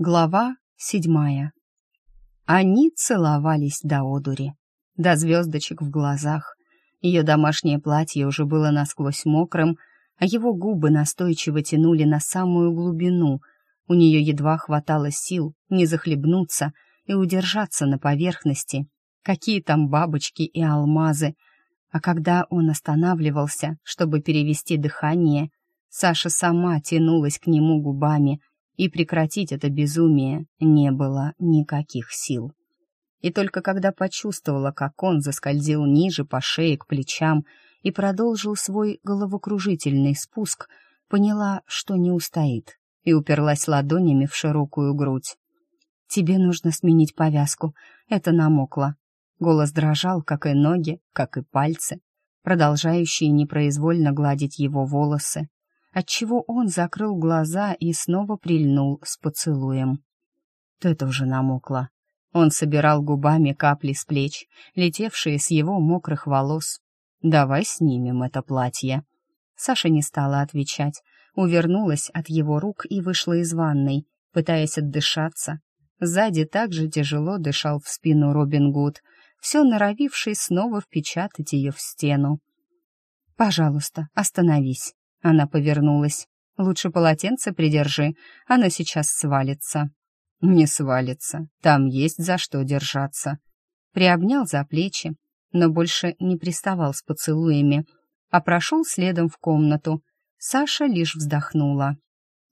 Глава седьмая. Они целовались до одури, до звездочек в глазах. Ее домашнее платье уже было насквозь мокрым, а его губы настойчиво тянули на самую глубину. У нее едва хватало сил не захлебнуться и удержаться на поверхности. Какие там бабочки и алмазы. А когда он останавливался, чтобы перевести дыхание, Саша сама тянулась к нему губами — и прекратить это безумие не было никаких сил. И только когда почувствовала, как он заскользил ниже по шее к плечам и продолжил свой головокружительный спуск, поняла, что не устоит, и уперлась ладонями в широкую грудь. «Тебе нужно сменить повязку, это намокло». Голос дрожал, как и ноги, как и пальцы, продолжающие непроизвольно гладить его волосы отчего он закрыл глаза и снова прильнул с поцелуем. Ты тоже намокла. Он собирал губами капли с плеч, летевшие с его мокрых волос. «Давай снимем это платье». Саша не стала отвечать, увернулась от его рук и вышла из ванной, пытаясь отдышаться. Сзади также тяжело дышал в спину Робин Гуд, все норовивший снова впечатать ее в стену. «Пожалуйста, остановись», она повернулась. «Лучше полотенце придержи, оно сейчас свалится». «Не свалится, там есть за что держаться». Приобнял за плечи, но больше не приставал с поцелуями, а прошел следом в комнату. Саша лишь вздохнула.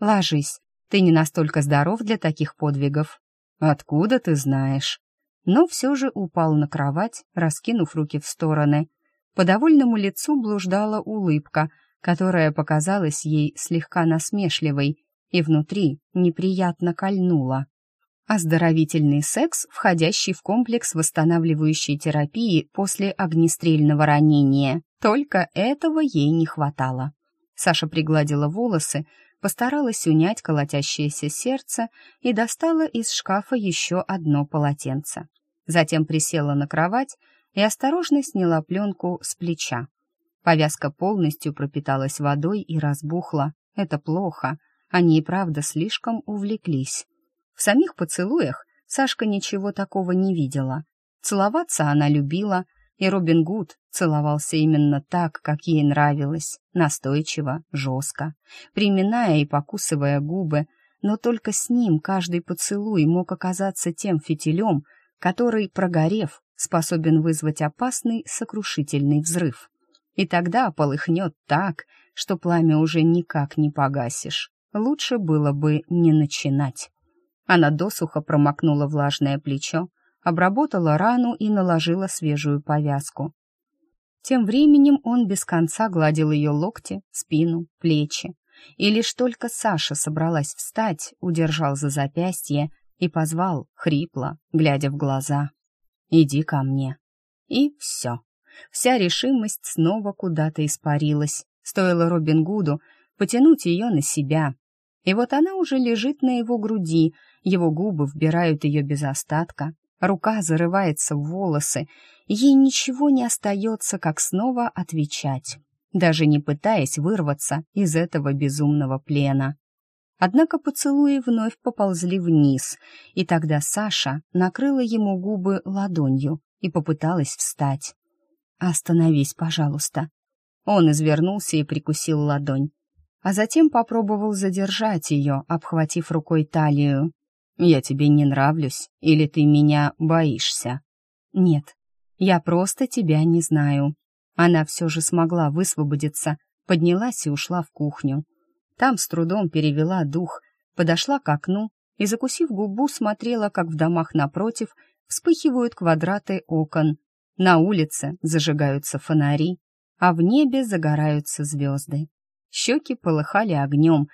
«Ложись, ты не настолько здоров для таких подвигов». «Откуда ты знаешь?» Но все же упал на кровать, раскинув руки в стороны. По довольному лицу блуждала улыбка — которая показалась ей слегка насмешливой и внутри неприятно кольнула. Оздоровительный секс, входящий в комплекс восстанавливающей терапии после огнестрельного ранения. Только этого ей не хватало. Саша пригладила волосы, постаралась унять колотящееся сердце и достала из шкафа еще одно полотенце. Затем присела на кровать и осторожно сняла пленку с плеча. Повязка полностью пропиталась водой и разбухла. Это плохо. Они и правда слишком увлеклись. В самих поцелуях Сашка ничего такого не видела. Целоваться она любила, и Робин Гуд целовался именно так, как ей нравилось, настойчиво, жестко, приминая и покусывая губы, но только с ним каждый поцелуй мог оказаться тем фитилем, который, прогорев, способен вызвать опасный сокрушительный взрыв и тогда полыхнет так, что пламя уже никак не погасишь. Лучше было бы не начинать. Она досуха промокнула влажное плечо, обработала рану и наложила свежую повязку. Тем временем он без конца гладил ее локти, спину, плечи. И лишь только Саша собралась встать, удержал за запястье и позвал, хрипло, глядя в глаза. «Иди ко мне». И все. Вся решимость снова куда-то испарилась. Стоило Робин Гуду потянуть ее на себя. И вот она уже лежит на его груди, его губы вбирают ее без остатка, рука зарывается в волосы, ей ничего не остается, как снова отвечать, даже не пытаясь вырваться из этого безумного плена. Однако поцелуи вновь поползли вниз, и тогда Саша накрыла ему губы ладонью и попыталась встать. «Остановись, пожалуйста». Он извернулся и прикусил ладонь, а затем попробовал задержать ее, обхватив рукой талию. «Я тебе не нравлюсь, или ты меня боишься?» «Нет, я просто тебя не знаю». Она все же смогла высвободиться, поднялась и ушла в кухню. Там с трудом перевела дух, подошла к окну и, закусив губу, смотрела, как в домах напротив вспыхивают квадраты окон, на улице зажигаются фонари, а в небе загораются звезды. Щеки полыхали огнем,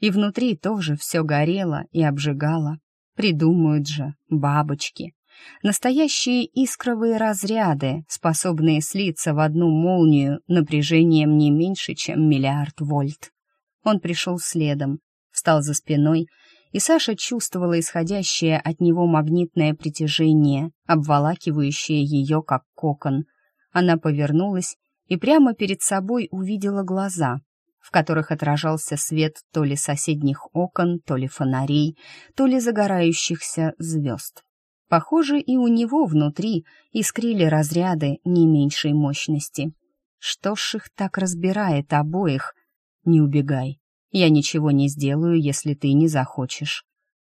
и внутри тоже все горело и обжигало. Придумают же бабочки. Настоящие искровые разряды, способные слиться в одну молнию напряжением не меньше, чем миллиард вольт. Он пришел следом, встал за спиной и Саша чувствовала исходящее от него магнитное притяжение, обволакивающее ее как кокон. Она повернулась и прямо перед собой увидела глаза. в которых отражался свет то ли соседних окон, то ли фонарей, то ли загорающихся звезд. Похоже, и у него внутри искрили разряды не меньшей мощности. Что ж их так разбирает обоих? Не убегай. Я ничего не сделаю, если ты не захочешь.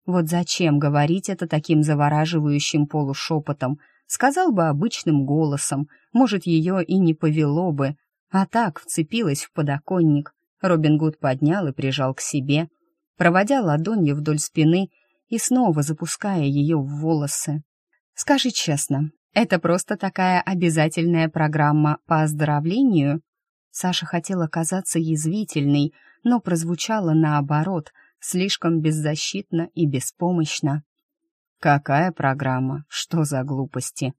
Вот зачем говорить это таким завораживающим полушепотом? Сказал бы обычным голосом, может, ее и не повело бы, а так вцепилась в подоконник. Робин Гуд поднял и прижал к себе, проводя ладонью вдоль спины и снова запуская ее в волосы. «Скажи честно, это просто такая обязательная программа по оздоровлению?» Саша хотела казаться язвительной, но прозвучало наоборот, слишком беззащитно и беспомощно. «Какая программа? Что за глупости?»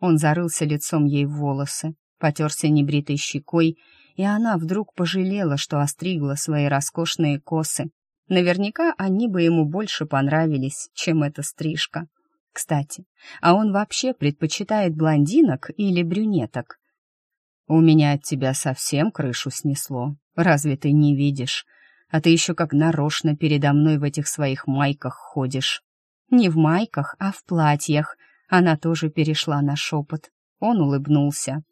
Он зарылся лицом ей в волосы, потерся небритой щекой, и она вдруг пожалела, что остригла свои роскошные косы, Наверняка они бы ему больше понравились, чем эта стрижка. Кстати, а он вообще предпочитает блондинок или брюнеток? «У меня от тебя совсем крышу снесло. Разве ты не видишь? А ты еще как нарочно передо мной в этих своих майках ходишь». «Не в майках, а в платьях». Она тоже перешла на шепот. Он улыбнулся.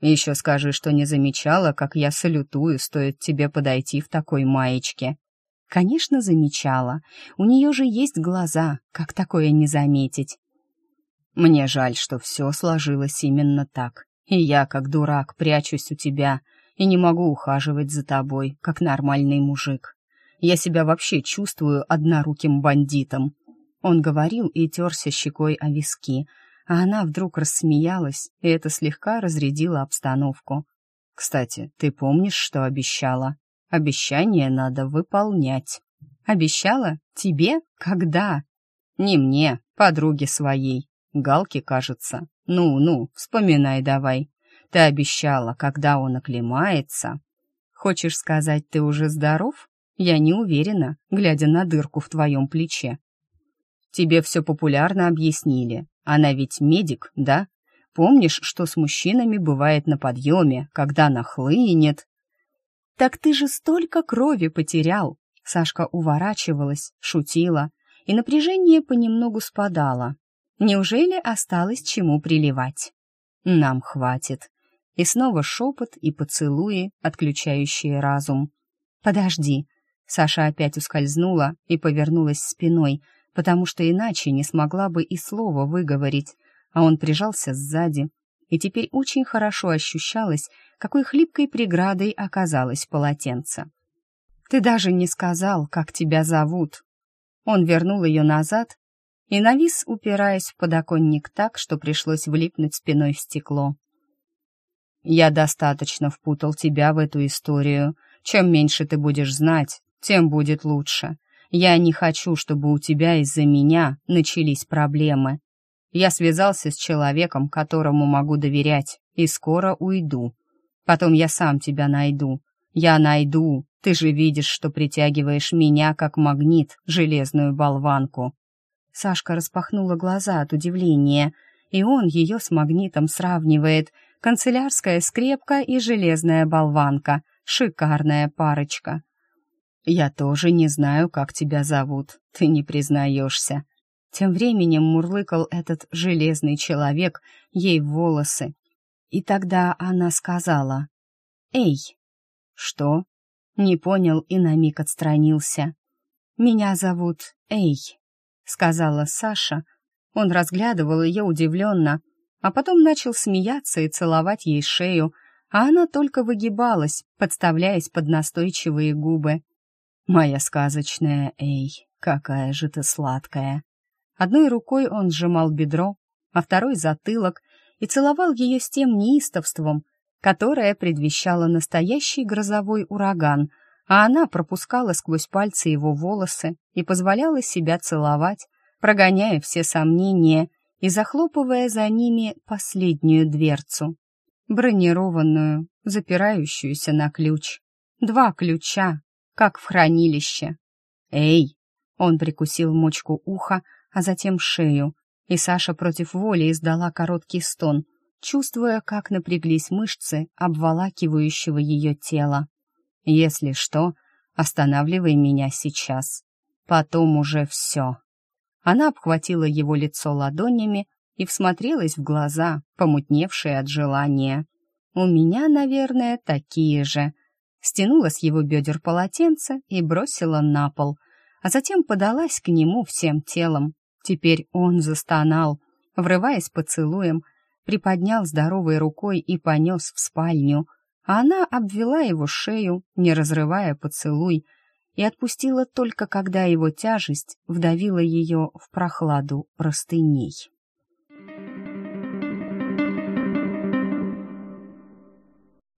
«Еще скажи, что не замечала, как я салютую, стоит тебе подойти в такой маечке». Конечно, замечала. У нее же есть глаза, как такое не заметить? Мне жаль, что все сложилось именно так. И я, как дурак, прячусь у тебя и не могу ухаживать за тобой, как нормальный мужик. Я себя вообще чувствую одноруким бандитом. Он говорил и терся щекой о виски, а она вдруг рассмеялась, и это слегка разрядило обстановку. «Кстати, ты помнишь, что обещала?» Обещание надо выполнять. Обещала? Тебе? Когда? Не мне, подруге своей. Галке, кажется. Ну-ну, вспоминай давай. Ты обещала, когда он оклемается. Хочешь сказать, ты уже здоров? Я не уверена, глядя на дырку в твоем плече. Тебе все популярно объяснили. Она ведь медик, да? Помнишь, что с мужчинами бывает на подъеме, когда нахлынет? «Так ты же столько крови потерял!» Сашка уворачивалась, шутила, и напряжение понемногу спадало. Неужели осталось чему приливать? Нам хватит. И снова шепот и поцелуи, отключающие разум. «Подожди!» Саша опять ускользнула и повернулась спиной, потому что иначе не смогла бы и слова выговорить, а он прижался сзади, и теперь очень хорошо ощущалось, какой хлипкой преградой оказалось полотенце. «Ты даже не сказал, как тебя зовут». Он вернул ее назад и навис, упираясь в подоконник так, что пришлось влипнуть спиной в стекло. «Я достаточно впутал тебя в эту историю. Чем меньше ты будешь знать, тем будет лучше. Я не хочу, чтобы у тебя из-за меня начались проблемы. Я связался с человеком, которому могу доверять, и скоро уйду. Потом я сам тебя найду. Я найду. Ты же видишь, что притягиваешь меня, как магнит, железную болванку». Сашка распахнула глаза от удивления, и он ее с магнитом сравнивает. Канцелярская скрепка и железная болванка. Шикарная парочка. «Я тоже не знаю, как тебя зовут. Ты не признаешься. Тем временем мурлыкал этот железный человек ей в волосы. И тогда она сказала «Эй!» «Что?» Не понял и на миг отстранился. «Меня зовут Эй», — сказала Саша. Он разглядывал ее удивленно, а потом начал смеяться и целовать ей шею, а она только выгибалась, подставляясь под настойчивые губы. «Моя сказочная Эй, какая же ты сладкая!» Одной рукой он сжимал бедро, а второй — затылок, и целовал ее с тем неистовством, которое предвещало настоящий грозовой ураган, а она пропускала сквозь пальцы его волосы и позволяла себя целовать, прогоняя все сомнения и захлопывая за ними последнюю дверцу, бронированную, запирающуюся на ключ. Два ключа, как в хранилище. «Эй!» — он прикусил мочку уха, а затем шею, и Саша против воли издала короткий стон, чувствуя, как напряглись мышцы обволакивающего ее тела. Если что, останавливай меня сейчас. Потом уже все». Она обхватила его лицо ладонями и всмотрелась в глаза, помутневшие от желания. «У меня, наверное, такие же». Стянула с его бедер полотенце и бросила на пол, а затем подалась к нему всем телом. Теперь он застонал, врываясь поцелуем, приподнял здоровой рукой и понес в спальню, а она обвела его шею, не разрывая поцелуй, и отпустила только когда его тяжесть вдавила ее в прохладу простыней.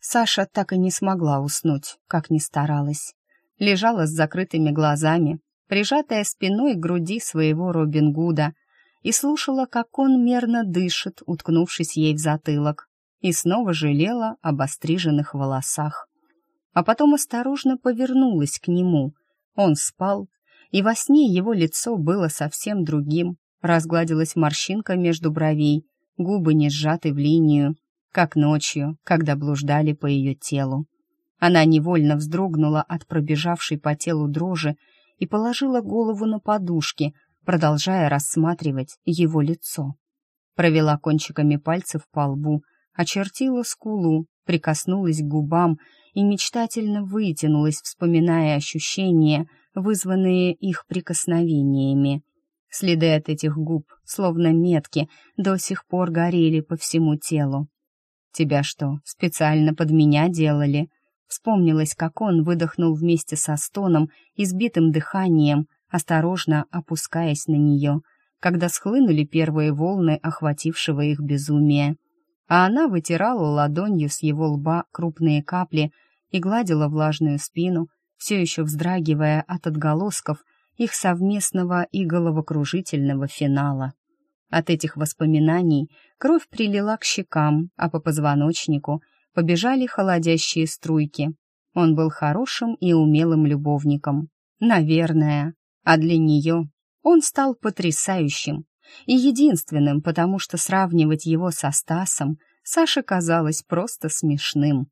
Саша так и не смогла уснуть, как ни старалась. Лежала с закрытыми глазами, прижатая спиной к груди своего Робин Гуда, и слушала, как он мерно дышит, уткнувшись ей в затылок, и снова жалела об остриженных волосах. А потом осторожно повернулась к нему. Он спал, и во сне его лицо было совсем другим, разгладилась морщинка между бровей, губы не сжаты в линию, как ночью, когда блуждали по ее телу. Она невольно вздрогнула от пробежавшей по телу дрожи и положила голову на подушки, продолжая рассматривать его лицо. Провела кончиками пальцев по лбу, очертила скулу, прикоснулась к губам и мечтательно вытянулась, вспоминая ощущения, вызванные их прикосновениями. Следы от этих губ, словно метки, до сих пор горели по всему телу. «Тебя что, специально под меня делали?» Вспомнилось, как он выдохнул вместе со стоном, избитым дыханием, осторожно опускаясь на нее, когда схлынули первые волны охватившего их безумия. А она вытирала ладонью с его лба крупные капли и гладила влажную спину, все еще вздрагивая от отголосков их совместного и головокружительного финала. От этих воспоминаний кровь прилила к щекам, а по позвоночнику побежали холодящие струйки. Он был хорошим и умелым любовником. Наверное. А для нее он стал потрясающим. И единственным, потому что сравнивать его со Стасом Саше казалось просто смешным.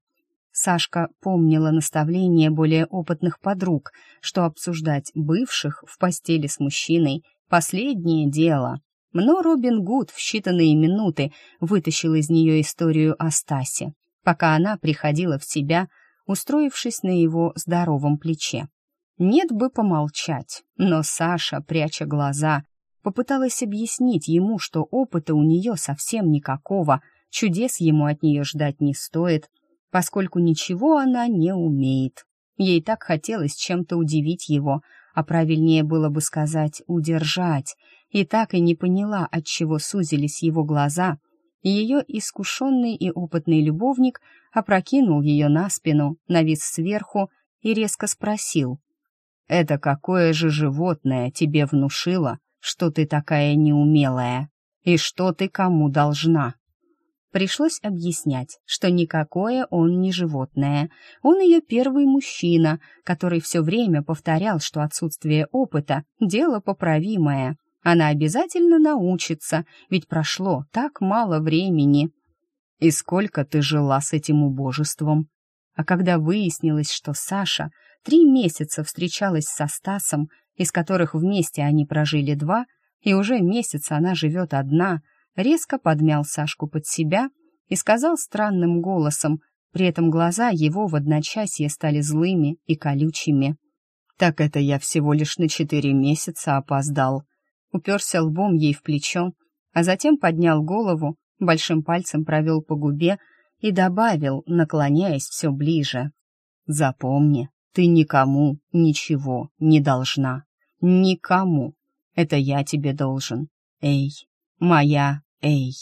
Сашка помнила наставление более опытных подруг, что обсуждать бывших в постели с мужчиной — последнее дело. Но Робин Гуд в считанные минуты вытащил из нее историю о Стасе, пока она приходила в себя, устроившись на его здоровом плече. Нет бы помолчать, но Саша, пряча глаза, попыталась объяснить ему, что опыта у нее совсем никакого, чудес ему от нее ждать не стоит, поскольку ничего она не умеет. Ей так хотелось чем-то удивить его, а правильнее было бы сказать «удержать», и так и не поняла, от чего сузились его глаза, ее искушенный и опытный любовник опрокинул ее на спину, навис сверху и резко спросил. «Это какое же животное тебе внушило, что ты такая неумелая? И что ты кому должна?» Пришлось объяснять, что никакое он не животное. Он ее первый мужчина, который все время повторял, что отсутствие опыта — дело поправимое. Она обязательно научится, ведь прошло так мало времени. И сколько ты жила с этим убожеством? А когда выяснилось, что Саша три месяца встречалась со Стасом, из которых вместе они прожили два, и уже месяц она живет одна, резко подмял Сашку под себя и сказал странным голосом, при этом глаза его в одночасье стали злыми и колючими. «Так это я всего лишь на четыре месяца опоздал уперся лбом ей в плечо, а затем поднял голову, большим пальцем провел по губе и добавил, наклоняясь все ближе. «Запомни, ты никому ничего не должна. Никому. Это я тебе должен. Эй, моя Эй».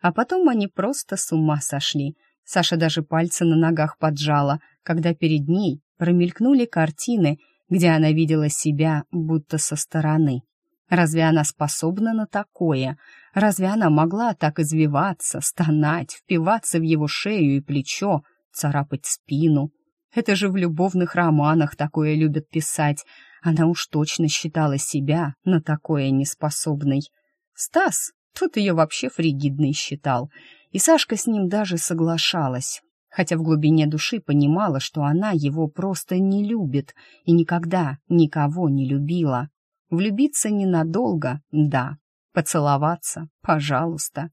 А потом они просто с ума сошли. Саша даже пальцы на ногах поджала, когда перед ней промелькнули картины, где она видела себя будто со стороны. Разве она способна на такое? Разве она могла так извиваться, стонать, впиваться в его шею и плечо, царапать спину? Это же в любовных романах такое любят писать. Она уж точно считала себя на такое неспособной. Стас, тут ее вообще фригидной считал, и Сашка с ним даже соглашалась. хотя в глубине души понимала, что она его просто не любит и никогда никого не любила. Влюбиться ненадолго, да, поцеловаться, пожалуйста.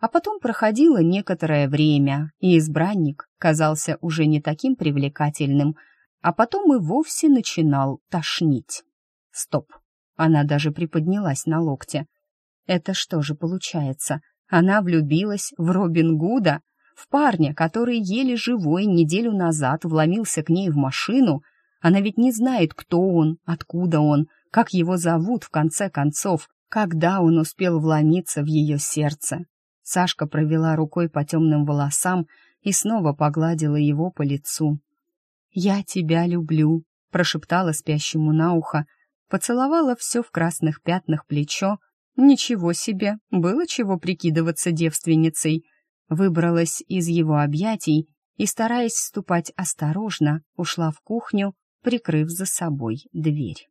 А потом проходило некоторое время, и избранник казался уже не таким привлекательным, а потом и вовсе начинал тошнить. Стоп, она даже приподнялась на локте. Это что же получается? Она влюбилась в Робин Гуда, в парня, который еле живой неделю назад вломился к ней в машину. Она ведь не знает, кто он, откуда он, как его зовут в конце концов, когда он успел вломиться в ее сердце. Сашка провела рукой по темным волосам и снова погладила его по лицу. «Я тебя люблю», — прошептала спящему на ухо, поцеловала все в красных пятнах плечо. Ничего себе, было чего прикидываться девственницей. Выбралась из его объятий и, стараясь ступать осторожно, ушла в кухню, прикрыв за собой дверь.